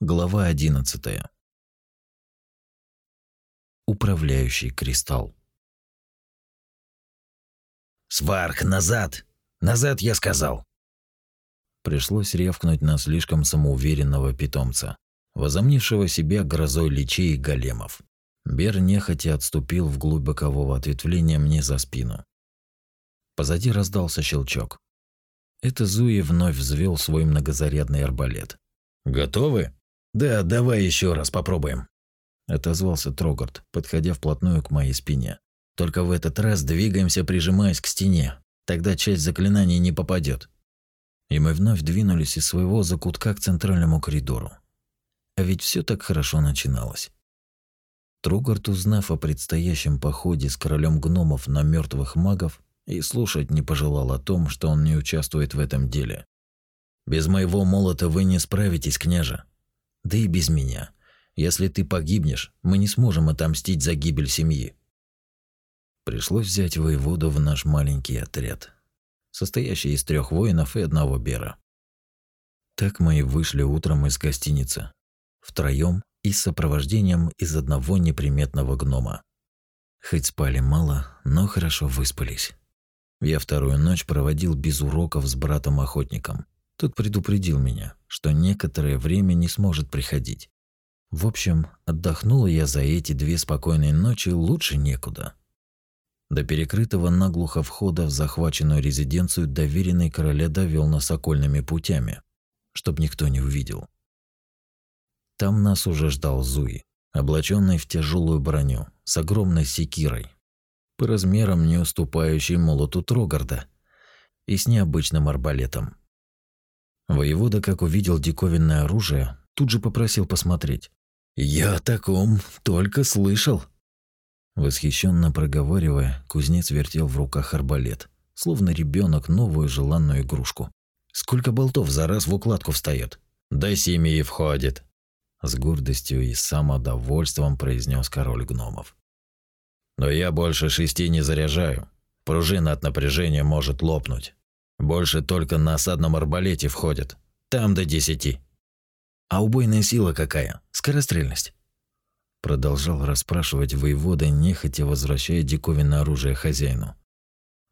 Глава 11. Управляющий кристалл. «Сварх, назад! Назад, я сказал!» Пришлось ревкнуть на слишком самоуверенного питомца, возомнившего себя грозой личей и големов. Бер нехотя отступил вглубь бокового ответвления мне за спину. Позади раздался щелчок. Это Зуи вновь взвел свой многозарядный арбалет. «Готовы?» «Да, давай еще раз попробуем», – отозвался Трогард, подходя вплотную к моей спине. «Только в этот раз двигаемся, прижимаясь к стене. Тогда часть заклинаний не попадет. И мы вновь двинулись из своего закутка к центральному коридору. А ведь все так хорошо начиналось. Тругард, узнав о предстоящем походе с королем гномов на мертвых магов, и слушать не пожелал о том, что он не участвует в этом деле. «Без моего молота вы не справитесь, княже», да и без меня. Если ты погибнешь, мы не сможем отомстить за гибель семьи. Пришлось взять воеводу в наш маленький отряд, состоящий из трех воинов и одного бера. Так мы и вышли утром из гостиницы, втроем и с сопровождением из одного неприметного гнома. Хоть спали мало, но хорошо выспались. Я вторую ночь проводил без уроков с братом-охотником – тот предупредил меня, что некоторое время не сможет приходить. В общем, отдохнул я за эти две спокойные ночи лучше некуда. До перекрытого наглухо входа в захваченную резиденцию доверенный короля довел нас окольными путями, чтоб никто не увидел. Там нас уже ждал Зуи, облаченный в тяжелую броню, с огромной секирой, по размерам не уступающей молоту Трогарда, и с необычным арбалетом. Воевода, как увидел диковинное оружие, тут же попросил посмотреть. «Я о таком только слышал». Восхищенно проговаривая, кузнец вертел в руках арбалет, словно ребенок новую желанную игрушку. «Сколько болтов за раз в укладку встает?» «До семьи входит», – с гордостью и самодовольством произнес король гномов. «Но я больше шести не заряжаю. Пружина от напряжения может лопнуть. Больше только на осадном арбалете входят. Там до десяти. А убойная сила какая? Скорострельность. Продолжал расспрашивать воевода, нехотя возвращая диковинное оружие хозяину.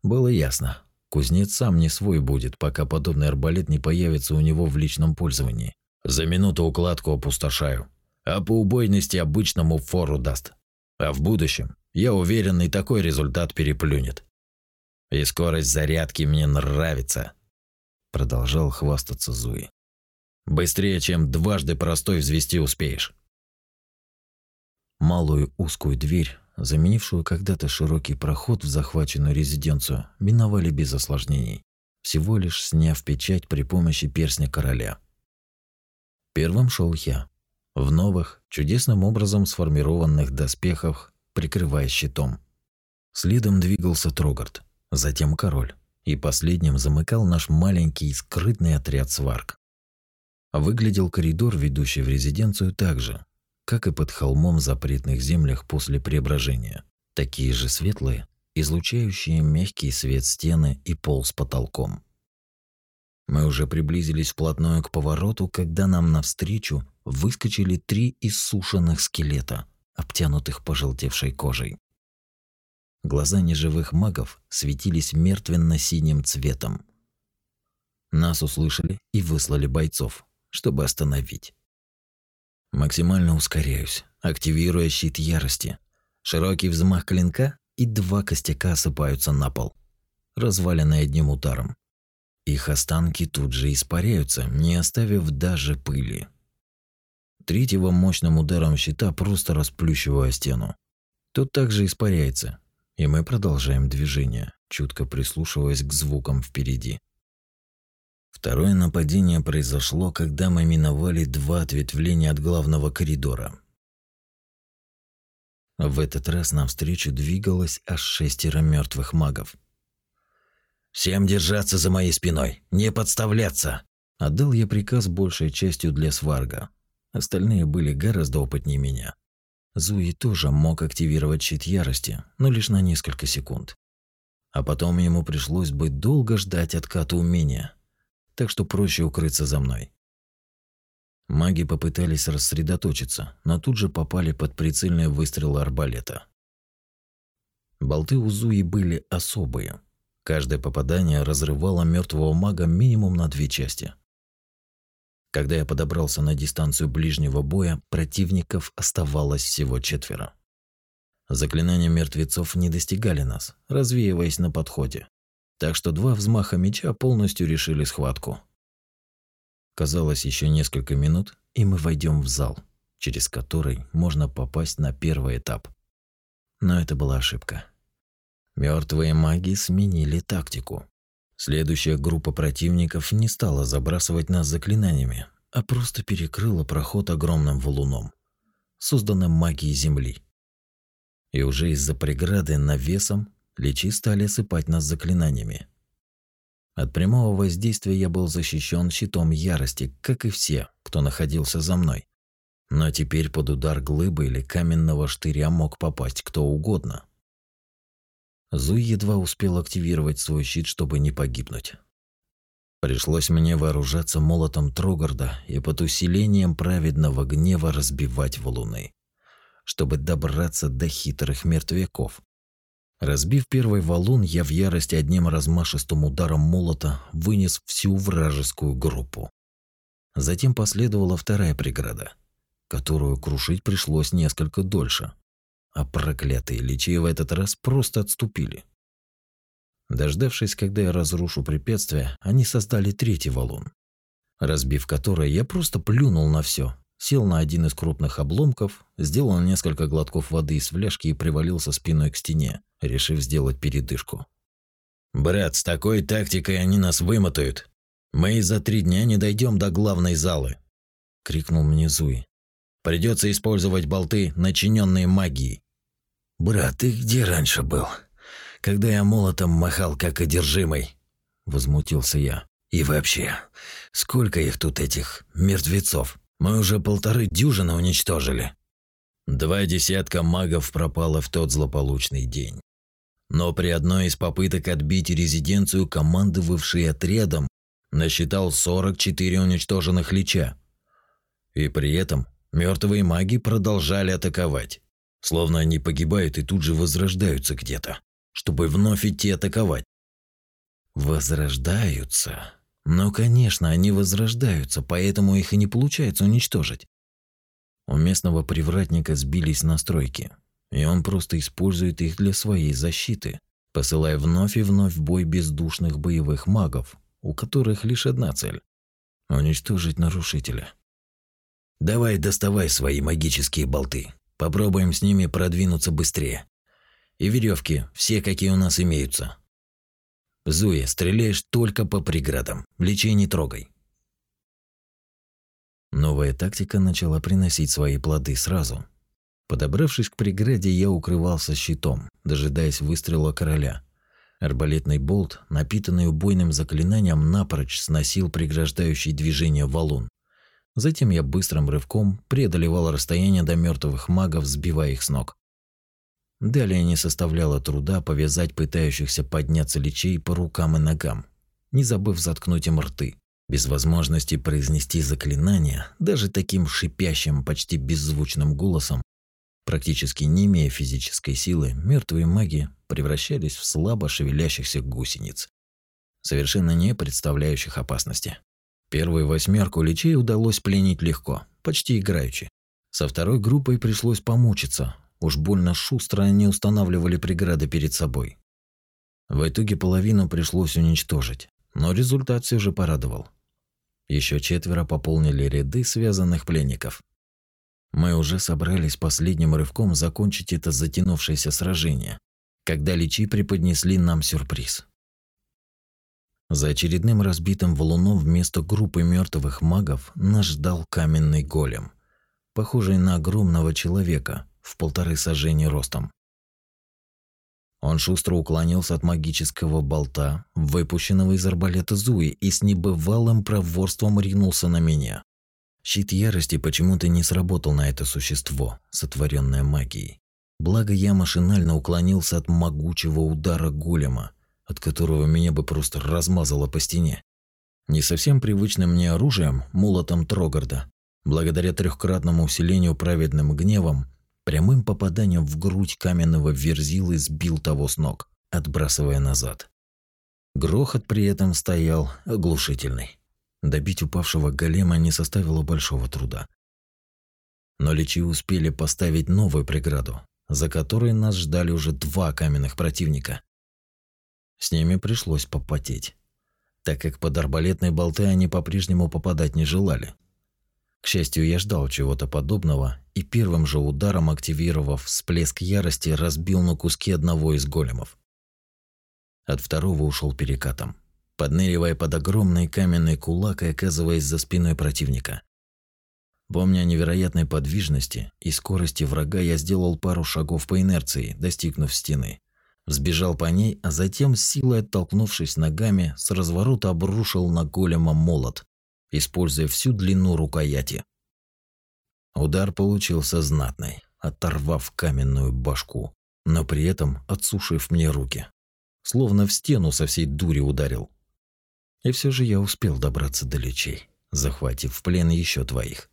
Было ясно. Кузнец сам не свой будет, пока подобный арбалет не появится у него в личном пользовании. За минуту укладку опустошаю. А по убойности обычному фору даст. А в будущем, я уверен, и такой результат переплюнет. И скорость зарядки мне нравится, продолжал хвастаться Зуи. Быстрее, чем дважды простой взвести успеешь. Малую узкую дверь, заменившую когда-то широкий проход в захваченную резиденцию, миновали без осложнений, всего лишь сняв печать при помощи перстня короля. Первым шел я, в новых, чудесным образом сформированных доспехах, прикрывая щитом. Следом двигался Трогард, затем король, и последним замыкал наш маленький скрытный отряд сварк. Выглядел коридор, ведущий в резиденцию, так же, как и под холмом в запретных землях после преображения. Такие же светлые, излучающие мягкий свет стены и пол с потолком. Мы уже приблизились вплотную к повороту, когда нам навстречу выскочили три иссушенных скелета, обтянутых пожелтевшей кожей. Глаза неживых магов светились мертвенно-синим цветом. Нас услышали и выслали бойцов, чтобы остановить. Максимально ускоряюсь, активируя щит ярости. Широкий взмах клинка, и два костяка осыпаются на пол, разваленные одним ударом. Их останки тут же испаряются, не оставив даже пыли. Третьего мощным ударом щита просто расплющиваю стену. Тот также испаряется, и мы продолжаем движение, чутко прислушиваясь к звукам впереди. Второе нападение произошло, когда мы миновали два ответвления от главного коридора. В этот раз навстречу двигалось аж шестеро мертвых магов. «Всем держаться за моей спиной, не подставляться!» Отдал я приказ большей частью для сварга. Остальные были гораздо опытнее меня. Зуи тоже мог активировать щит ярости, но лишь на несколько секунд. А потом ему пришлось бы долго ждать отката умения, так что проще укрыться за мной. Маги попытались рассредоточиться, но тут же попали под прицельные выстрелы арбалета. Болты у Зуи были особые. Каждое попадание разрывало мертвого мага минимум на две части. Когда я подобрался на дистанцию ближнего боя, противников оставалось всего четверо. Заклинания мертвецов не достигали нас, развеиваясь на подходе. Так что два взмаха меча полностью решили схватку. Казалось, еще несколько минут, и мы войдем в зал, через который можно попасть на первый этап. Но это была ошибка. Мертвые маги сменили тактику. Следующая группа противников не стала забрасывать нас заклинаниями, а просто перекрыла проход огромным валуном, созданным магией Земли. И уже из-за преграды навесом личи стали осыпать нас заклинаниями. От прямого воздействия я был защищен щитом ярости, как и все, кто находился за мной. Но теперь под удар глыбы или каменного штыря мог попасть кто угодно. Зуй едва успел активировать свой щит, чтобы не погибнуть. Пришлось мне вооружаться молотом Трогарда и под усилением праведного гнева разбивать валуны чтобы добраться до хитрых мертвяков. Разбив первый валун, я в ярости одним размашистым ударом молота вынес всю вражескую группу. Затем последовала вторая преграда, которую крушить пришлось несколько дольше, а проклятые личи в этот раз просто отступили. Дождавшись, когда я разрушу препятствие, они создали третий валун, разбив который, я просто плюнул на все сел на один из крупных обломков, сделал несколько глотков воды из фляжки и привалился спиной к стене, решив сделать передышку. «Брат, с такой тактикой они нас вымотают. Мы за три дня не дойдем до главной залы», — крикнул мне Зуи. «Придется использовать болты, начиненные магией». «Брат, ты где раньше был? Когда я молотом махал, как одержимый?» — возмутился я. «И вообще, сколько их тут, этих мертвецов?» Мы уже полторы дюжины уничтожили. Два десятка магов пропало в тот злополучный день. Но при одной из попыток отбить резиденцию командовавший отрядом насчитал 44 уничтоженных лича. И при этом мертвые маги продолжали атаковать, словно они погибают и тут же возрождаются где-то, чтобы вновь идти атаковать. Возрождаются. Но, конечно, они возрождаются, поэтому их и не получается уничтожить. У местного привратника сбились настройки, и он просто использует их для своей защиты, посылая вновь и вновь в бой бездушных боевых магов, у которых лишь одна цель – уничтожить нарушителя. «Давай доставай свои магические болты. Попробуем с ними продвинуться быстрее. И веревки, все, какие у нас имеются. Зуя, стреляешь только по преградам. Лечей не трогай. Новая тактика начала приносить свои плоды сразу. Подобравшись к преграде, я укрывался щитом, дожидаясь выстрела короля. Арбалетный болт, напитанный убойным заклинанием, напрочь сносил преграждающий движение валун. Затем я быстрым рывком преодолевал расстояние до мертвых магов, сбивая их с ног. Далее не составляло труда повязать пытающихся подняться личей по рукам и ногам, не забыв заткнуть им рты. Без возможности произнести заклинание, даже таким шипящим, почти беззвучным голосом, практически не имея физической силы, мертвые маги превращались в слабо шевелящихся гусениц, совершенно не представляющих опасности. Первую восьмерку личей удалось пленить легко, почти играючи. Со второй группой пришлось помучиться, Уж больно шустро они устанавливали преграды перед собой. В итоге половину пришлось уничтожить, но результат все же порадовал. Еще четверо пополнили ряды связанных пленников. Мы уже собрались последним рывком закончить это затянувшееся сражение, когда личи преподнесли нам сюрприз. За очередным разбитым валуном вместо группы мертвых магов нас ждал каменный голем, похожий на огромного человека, в полторы сажения ростом. Он шустро уклонился от магического болта, выпущенного из арбалета Зуи, и с небывалым проворством ринулся на меня. Щит ярости почему-то не сработал на это существо, сотворенное магией. Благо я машинально уклонился от могучего удара голема, от которого меня бы просто размазало по стене. Не совсем привычным мне оружием, молотом Трогарда, Благодаря трехкратному усилению праведным гневом, прямым попаданием в грудь каменного верзилы сбил того с ног, отбрасывая назад. Грохот при этом стоял оглушительный. Добить упавшего голема не составило большого труда. Но личи успели поставить новую преграду, за которой нас ждали уже два каменных противника. С ними пришлось попотеть, так как под арбалетные болты они по-прежнему попадать не желали. К счастью, я ждал чего-то подобного и первым же ударом, активировав всплеск ярости, разбил на куски одного из големов. От второго ушел перекатом, подныривая под огромный каменный кулак и оказываясь за спиной противника. Помня о невероятной подвижности и скорости врага, я сделал пару шагов по инерции, достигнув стены. Взбежал по ней, а затем, силой оттолкнувшись ногами, с разворота обрушил на голема молот, используя всю длину рукояти. Удар получился знатный, оторвав каменную башку, но при этом отсушив мне руки словно в стену со всей дури ударил. И все же я успел добраться до лечей, захватив в плен еще двоих.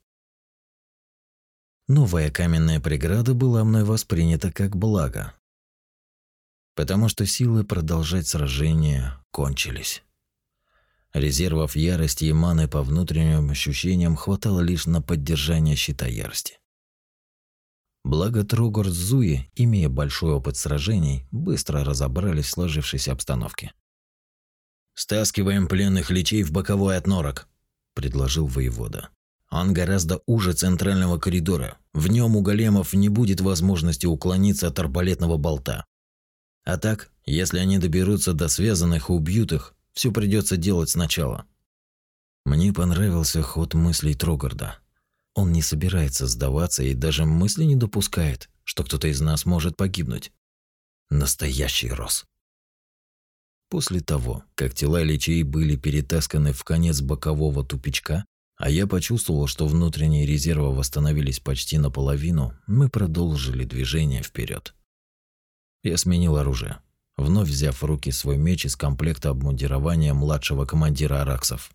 Новая каменная преграда была мной воспринята как благо, потому что силы продолжать сражение кончились. Резервов ярости и маны по внутренним ощущениям хватало лишь на поддержание щита ярости. Благо Тругор с Зуи, имея большой опыт сражений, быстро разобрались в сложившейся обстановке. «Стаскиваем пленных личей в боковой отнорок», – предложил воевода. «Он гораздо уже центрального коридора. В нем у големов не будет возможности уклониться от арбалетного болта. А так, если они доберутся до связанных и убьют их, все придется делать сначала». Мне понравился ход мыслей Трогарда. Он не собирается сдаваться и даже мысли не допускает, что кто-то из нас может погибнуть. Настоящий Рос. После того, как тела личей были перетасканы в конец бокового тупичка, а я почувствовал, что внутренние резервы восстановились почти наполовину, мы продолжили движение вперед. Я сменил оружие, вновь взяв в руки свой меч из комплекта обмундирования младшего командира Араксов.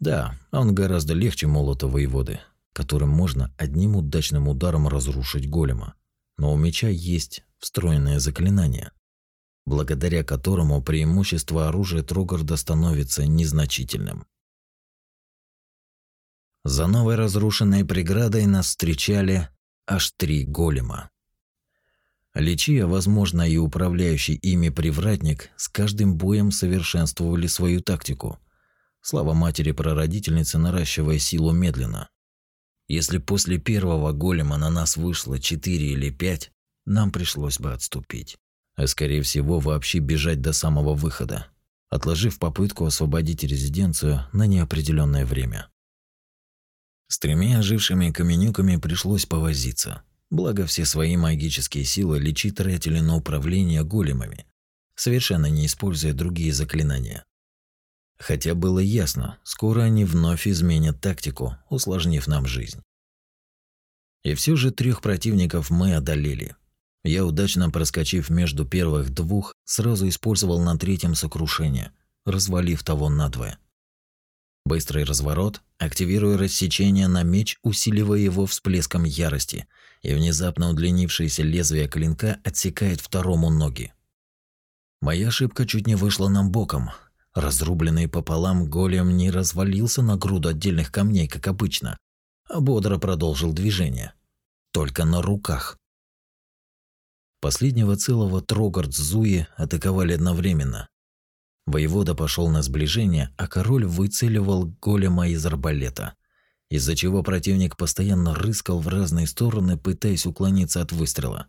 Да, он гораздо легче молота воеводы, которым можно одним удачным ударом разрушить голема. Но у меча есть встроенное заклинание, благодаря которому преимущество оружия Трогарда становится незначительным. За новой разрушенной преградой нас встречали аж три голема. Личия, возможно, и управляющий ими привратник с каждым боем совершенствовали свою тактику – Слава матери-прародительницы, наращивая силу медленно. Если после первого голема на нас вышло четыре или пять, нам пришлось бы отступить. А скорее всего вообще бежать до самого выхода, отложив попытку освободить резиденцию на неопределенное время. С тремя ожившими каменюками пришлось повозиться. Благо все свои магические силы личи тратили на управление големами, совершенно не используя другие заклинания. Хотя было ясно, скоро они вновь изменят тактику, усложнив нам жизнь. И все же трех противников мы одолели. Я, удачно проскочив между первых двух, сразу использовал на третьем сокрушение, развалив того надвое. Быстрый разворот, активируя рассечение на меч, усиливая его всплеском ярости, и внезапно удлинившееся лезвие клинка отсекает второму ноги. Моя ошибка чуть не вышла нам боком, Разрубленный пополам голем не развалился на груду отдельных камней, как обычно, а бодро продолжил движение. Только на руках. Последнего целого Трогард с Зуи атаковали одновременно. Воевода пошел на сближение, а король выцеливал голема из арбалета, из-за чего противник постоянно рыскал в разные стороны, пытаясь уклониться от выстрела.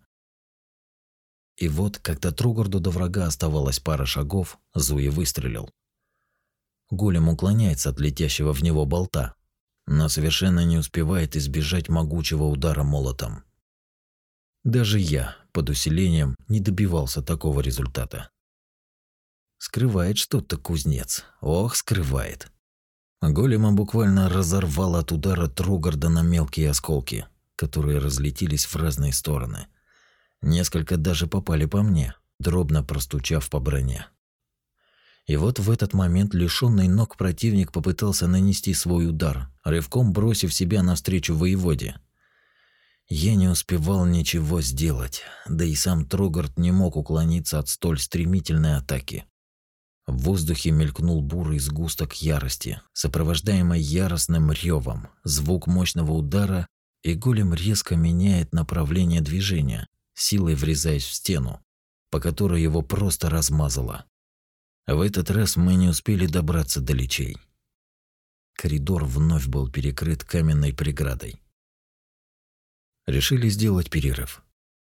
И вот, когда Тругарду до врага оставалось пара шагов, Зуи выстрелил. Голем уклоняется от летящего в него болта, но совершенно не успевает избежать могучего удара молотом. Даже я, под усилением, не добивался такого результата. Скрывает что-то кузнец. Ох, скрывает. Голема буквально разорвал от удара Тругарда на мелкие осколки, которые разлетелись в разные стороны. Несколько даже попали по мне, дробно простучав по броне. И вот в этот момент лишённый ног противник попытался нанести свой удар, рывком бросив себя навстречу воеводе. Я не успевал ничего сделать, да и сам Трогард не мог уклониться от столь стремительной атаки. В воздухе мелькнул бурый сгусток ярости, сопровождаемый яростным ревом, звук мощного удара, и голем резко меняет направление движения, силой врезаясь в стену, по которой его просто размазало. В этот раз мы не успели добраться до лечей. Коридор вновь был перекрыт каменной преградой. Решили сделать перерыв,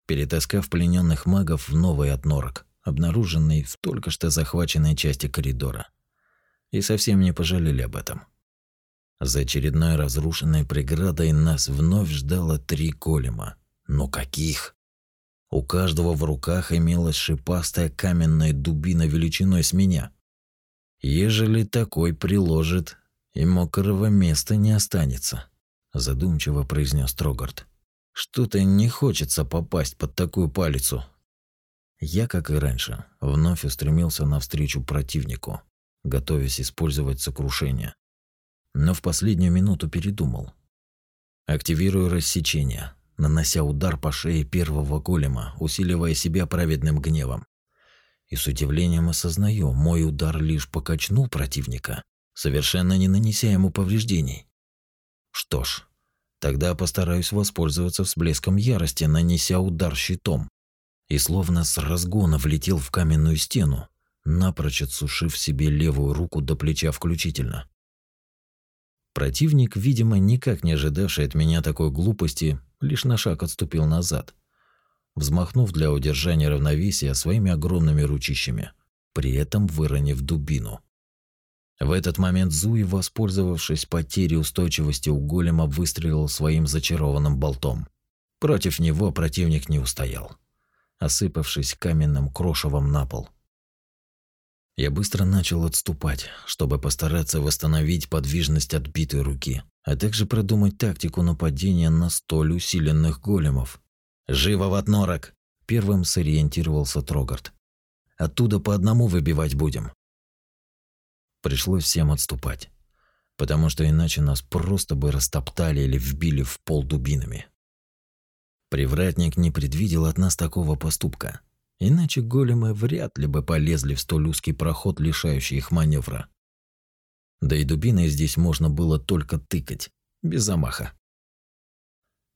перетаскав плененных магов в новый отнорок, обнаруженный в только что захваченной части коридора. И совсем не пожалели об этом. За очередной разрушенной преградой нас вновь ждало три голема. Но каких? У каждого в руках имелась шипастая каменная дубина величиной с меня. Ежели такой приложит, и мокрого места не останется, задумчиво произнес Трогард. Что-то не хочется попасть под такую палицу. Я, как и раньше, вновь устремился навстречу противнику, готовясь использовать сокрушение. Но в последнюю минуту передумал. Активирую рассечение, нанося удар по шее первого голема, усиливая себя праведным гневом. И с удивлением осознаю, мой удар лишь покачнул противника, совершенно не нанеся ему повреждений. Что ж, Тогда постараюсь воспользоваться всплеском ярости, нанеся удар щитом. И словно с разгона влетел в каменную стену, напрочь отсушив себе левую руку до плеча включительно. Противник, видимо, никак не ожидавший от меня такой глупости, лишь на шаг отступил назад, взмахнув для удержания равновесия своими огромными ручищами, при этом выронив дубину. В этот момент Зуи, воспользовавшись потерей устойчивости у голема, выстрелил своим зачарованным болтом. Против него противник не устоял, осыпавшись каменным крошевом на пол. Я быстро начал отступать, чтобы постараться восстановить подвижность отбитой руки, а также продумать тактику нападения на столь усиленных големов. «Живо в отнорок!» – первым сориентировался Трогард. «Оттуда по одному выбивать будем. Пришлось всем отступать, потому что иначе нас просто бы растоптали или вбили в пол дубинами. Привратник не предвидел от нас такого поступка, иначе големы вряд ли бы полезли в столь узкий проход, лишающий их маневра. Да и дубиной здесь можно было только тыкать, без замаха.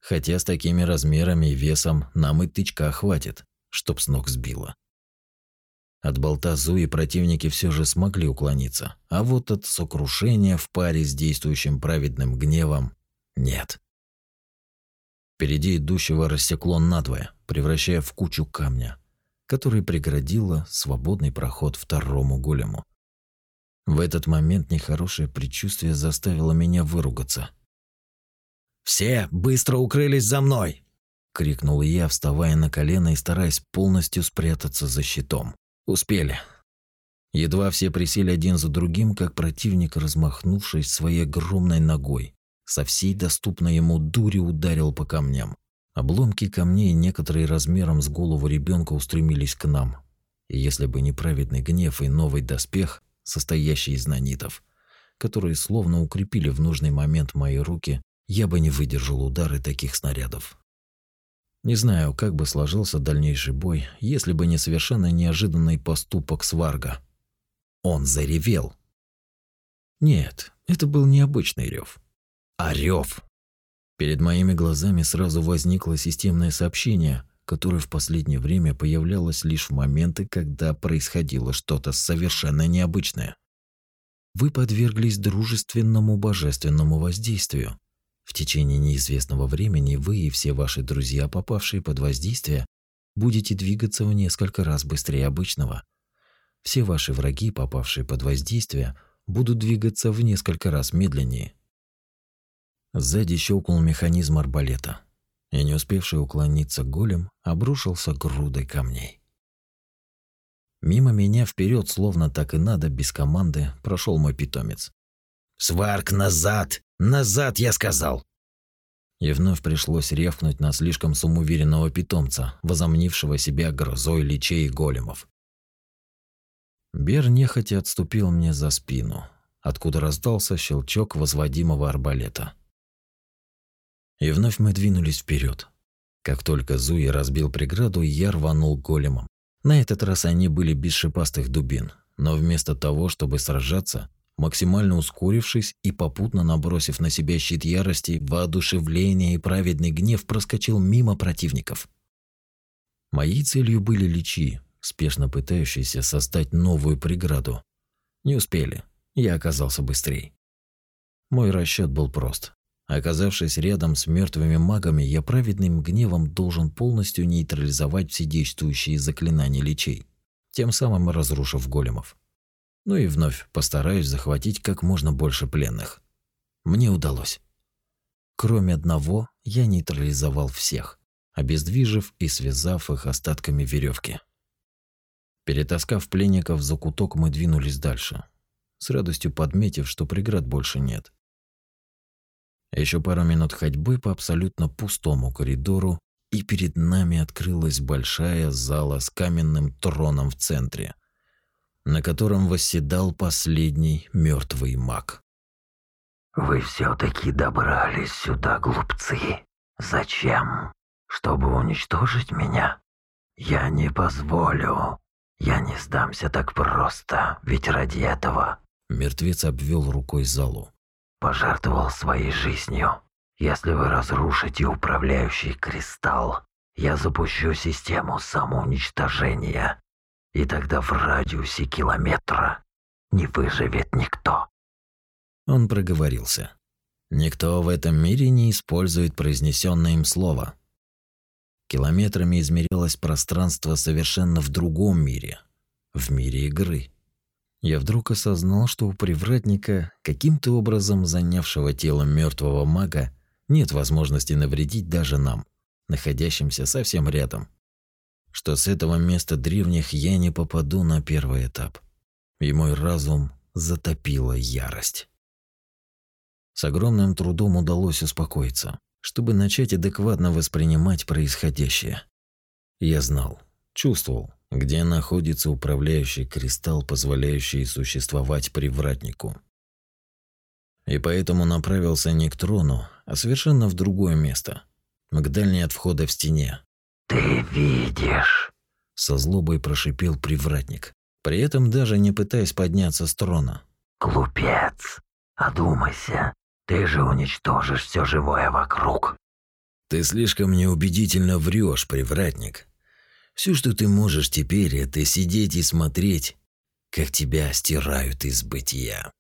Хотя с такими размерами и весом нам и тычка хватит, чтоб с ног сбило. От болта Зуи противники все же смогли уклониться, а вот от сокрушения в паре с действующим праведным гневом нет. Впереди идущего рассекло надвое, превращая в кучу камня, который преградило свободный проход второму голему. В этот момент нехорошее предчувствие заставило меня выругаться. «Все быстро укрылись за мной!» — крикнул я, вставая на колено и стараясь полностью спрятаться за щитом. Успели. Едва все присели один за другим, как противник, размахнувшись своей огромной ногой, со всей доступной ему дури ударил по камням. Обломки камней, некоторые размером с голову ребенка, устремились к нам. И если бы не праведный гнев и новый доспех, состоящий из нанитов, которые словно укрепили в нужный момент мои руки, я бы не выдержал удары таких снарядов. Не знаю, как бы сложился дальнейший бой, если бы не совершенно неожиданный поступок Сварга. Он заревел. Нет, это был необычный рев, рев. Перед моими глазами сразу возникло системное сообщение, которое в последнее время появлялось лишь в моменты, когда происходило что-то совершенно необычное. Вы подверглись дружественному божественному воздействию. В течение неизвестного времени вы и все ваши друзья, попавшие под воздействие, будете двигаться в несколько раз быстрее обычного. Все ваши враги, попавшие под воздействие, будут двигаться в несколько раз медленнее. Сзади щелкнул механизм арбалета, и не успевший уклониться голем обрушился грудой камней. Мимо меня вперед, словно так и надо, без команды, прошел мой питомец. «Сварк, назад! Назад, я сказал!» И вновь пришлось ревкнуть на слишком самоуверенного питомца, возомнившего себя грозой личей и големов. Бер нехотя отступил мне за спину, откуда раздался щелчок возводимого арбалета. И вновь мы двинулись вперед. Как только Зуи разбил преграду, я рванул големом. На этот раз они были без шипастых дубин, но вместо того, чтобы сражаться, максимально ускорившись и попутно набросив на себя щит ярости, воодушевление и праведный гнев проскочил мимо противников. Моей целью были личи, спешно пытающиеся создать новую преграду. Не успели, я оказался быстрее. Мой расчет был прост. Оказавшись рядом с мертвыми магами, я праведным гневом должен полностью нейтрализовать все действующие заклинания личей, тем самым разрушив големов. Ну и вновь постараюсь захватить как можно больше пленных. Мне удалось. Кроме одного, я нейтрализовал всех, обездвижив и связав их остатками веревки. Перетаскав пленников за куток, мы двинулись дальше, с радостью подметив, что преград больше нет. Еще пару минут ходьбы по абсолютно пустому коридору, и перед нами открылась большая зала с каменным троном в центре, на котором восседал последний мертвый маг. «Вы все-таки добрались сюда, глупцы. Зачем? Чтобы уничтожить меня? Я не позволю. Я не сдамся так просто, ведь ради этого...» Мертвец обвел рукой залу. «Пожертвовал своей жизнью. Если вы разрушите управляющий кристалл, я запущу систему самоуничтожения и тогда в радиусе километра не выживет никто. Он проговорился. Никто в этом мире не использует произнесенное им слово. Километрами измерялось пространство совершенно в другом мире, в мире игры. Я вдруг осознал, что у привратника, каким-то образом занявшего тело мертвого мага, нет возможности навредить даже нам, находящимся совсем рядом что с этого места древних я не попаду на первый этап. И мой разум затопила ярость. С огромным трудом удалось успокоиться, чтобы начать адекватно воспринимать происходящее. Я знал, чувствовал, где находится управляющий кристалл, позволяющий существовать привратнику. И поэтому направился не к трону, а совершенно в другое место, к дальней от входа в стене, «Ты видишь?» – со злобой прошипел привратник, при этом даже не пытаясь подняться с трона. «Глупец! Одумайся, ты же уничтожишь все живое вокруг!» «Ты слишком неубедительно врешь, привратник. Все, что ты можешь теперь, это сидеть и смотреть, как тебя стирают из бытия».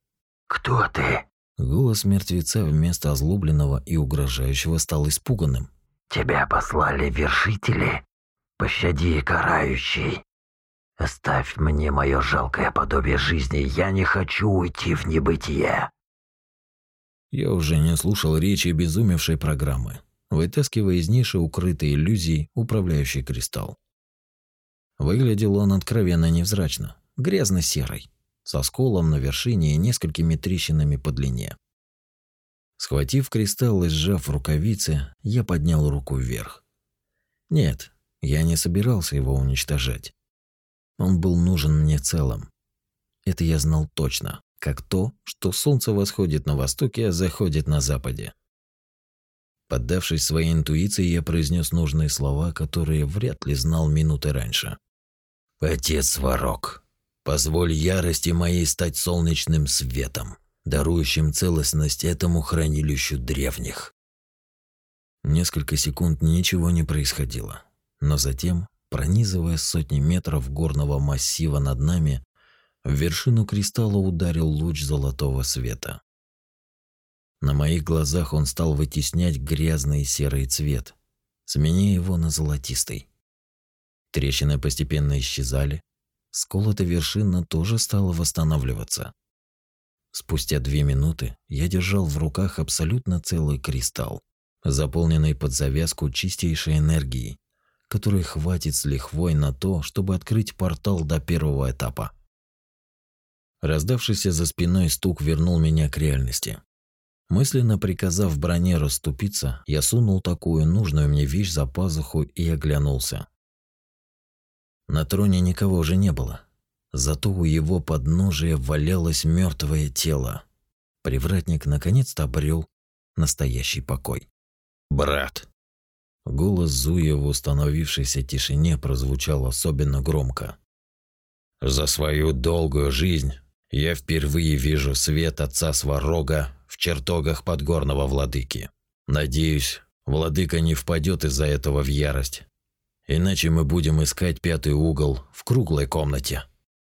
«Кто ты?» Голос мертвеца вместо озлобленного и угрожающего стал испуганным. Тебя послали вершители, пощади карающий. Оставь мне мое жалкое подобие жизни, я не хочу уйти в небытие. Я уже не слушал речи обезумевшей программы, вытаскивая из ниши укрытой иллюзии управляющий кристалл. Выглядел он откровенно невзрачно, грязно-серый, со сколом на вершине и несколькими трещинами по длине. Схватив кристалл и сжав рукавицы, я поднял руку вверх. Нет, я не собирался его уничтожать. Он был нужен мне целым. Это я знал точно, как то, что солнце восходит на востоке, а заходит на западе. Поддавшись своей интуиции, я произнес нужные слова, которые вряд ли знал минуты раньше. «Отец Варок, позволь ярости моей стать солнечным светом дарующим целостность этому хранилищу древних. Несколько секунд ничего не происходило, но затем, пронизывая сотни метров горного массива над нами, в вершину кристалла ударил луч золотого света. На моих глазах он стал вытеснять грязный серый цвет, сменяя его на золотистый. Трещины постепенно исчезали, сколотая вершина тоже стала восстанавливаться. Спустя две минуты я держал в руках абсолютно целый кристалл, заполненный под завязку чистейшей энергией, которой хватит с лихвой на то, чтобы открыть портал до первого этапа. Раздавшийся за спиной стук вернул меня к реальности. Мысленно приказав броне расступиться, я сунул такую нужную мне вещь за пазуху и оглянулся. На троне никого уже не было. Зато у его подножия валялось мертвое тело. Привратник наконец-то обрел настоящий покой. «Брат!» Голос Зуя в установившейся тишине прозвучал особенно громко. «За свою долгую жизнь я впервые вижу свет отца Сварога в чертогах подгорного владыки. Надеюсь, владыка не впадет из-за этого в ярость. Иначе мы будем искать пятый угол в круглой комнате».